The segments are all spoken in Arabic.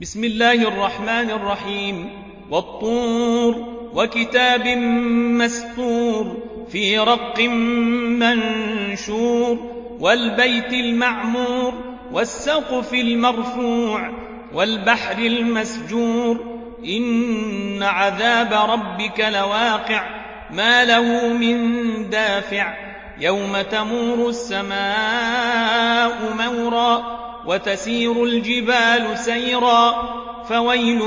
بسم الله الرحمن الرحيم. والطور وكتاب مسطور في رق منشور والبيت المعمور والسقف المرفوع والبحر المسجور. إن عذاب ربك لواقع ما له من دافع. يوم تمور السماء مورا وتسير الجبال سيرا فويل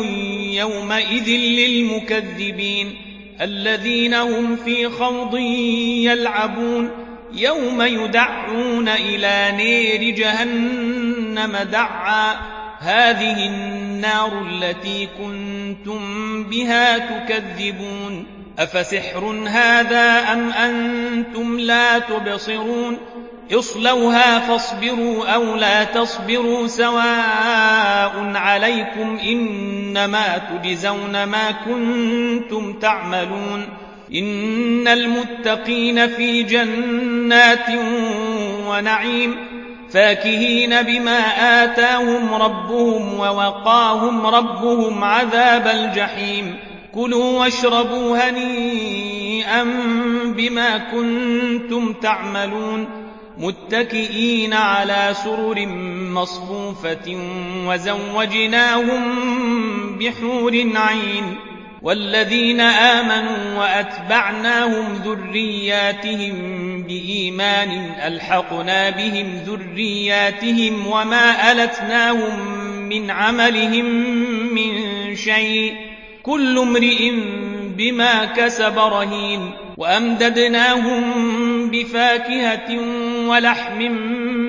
يومئذ للمكذبين الذين هم في خوض يلعبون يوم يدعون إلى نير جهنم دعا هذه النار التي كنتم بها تكذبون أفسحر هذا أم أنتم لا تبصرون اصلوها فاصبروا أو لا تصبروا سواء عليكم إنما تجزون ما كنتم تعملون إن المتقين في جنات ونعيم فاكهين بما آتاهم ربهم ووقاهم ربهم عذاب الجحيم كلوا واشربوا هنيئا بما كنتم تعملون متكئين على سرر مصفوفة وزوجناهم بحور عين والذين آمنوا وأتبعناهم ذرياتهم بإيمان ألحقنا بهم ذرياتهم وما ألتناهم من عملهم من شيء. كل امرئ بما كسب رهين وأمددناهم بفاكهة ولحم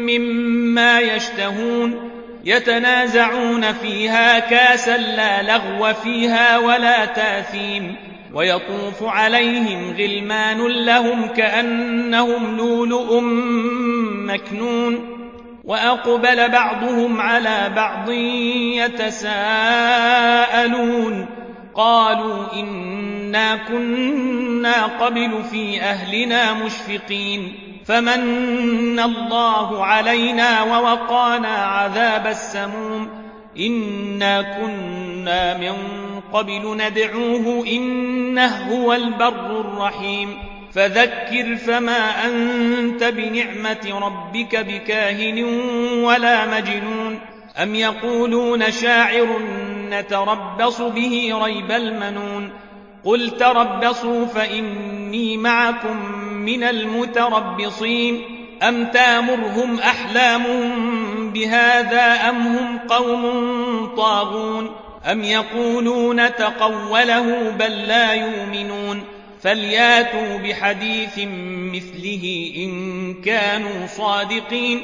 مما يشتهون يتنازعون فيها كاسا لا لغو فيها ولا تاثيم ويطوف عليهم غلمان لهم كأنهم لولؤ مكنون وأقبل بعضهم على بعض يتساءلون قالوا إنا كنا قبل في أهلنا مشفقين فمن الله علينا ووقانا عذاب السموم إنا كنا من قبل ندعوه إنه هو البر الرحيم فذكر فما أنت بنعمة ربك بكاهن ولا مجنون أم يقولون شاعر نتربص به ريب المنون. قل تربصوا فإني معكم من المتربصين. أم تامرهم أحلامهم بهذا أم هم قوم طاغون؟ أم يقولون تقوله بل لا يؤمنون؟ فلياتوا بحديث مثله إن كانوا صادقين.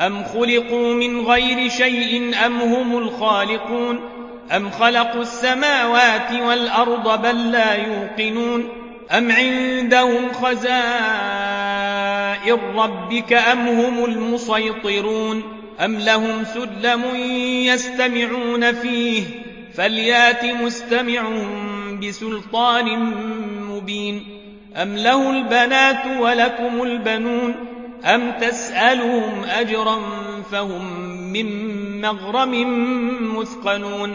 أم خلقوا من غير شيء أم هم الخالقون؟ أم خلقوا السماوات والأرض بل لا يوقنون أم عندهم خزائن ربك أم هم المسيطرون أم لهم سلم يستمعون فيه فليات مستمعهم بسلطان مبين أم له البنات ولكم البنون أم تسألهم أجرا فهم من مغرم مثقلون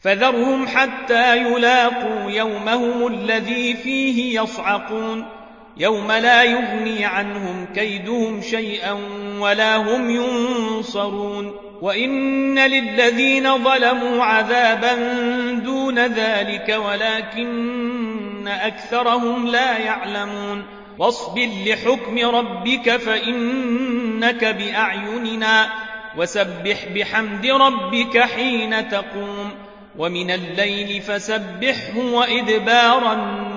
فذرهم حتى يلاقوا يومهم الذي فيه يصعقون. يوم لا يغني عنهم كيدهم شيئا ولا هم ينصرون. وإن للذين ظلموا عذابا دون ذلك ولكن أكثرهم لا يعلمون. واصبر لحكم ربك فإنك بأعيننا. وسبح بحمد ربك حين تقوم. ومن الليل فسبحه وإدبار النار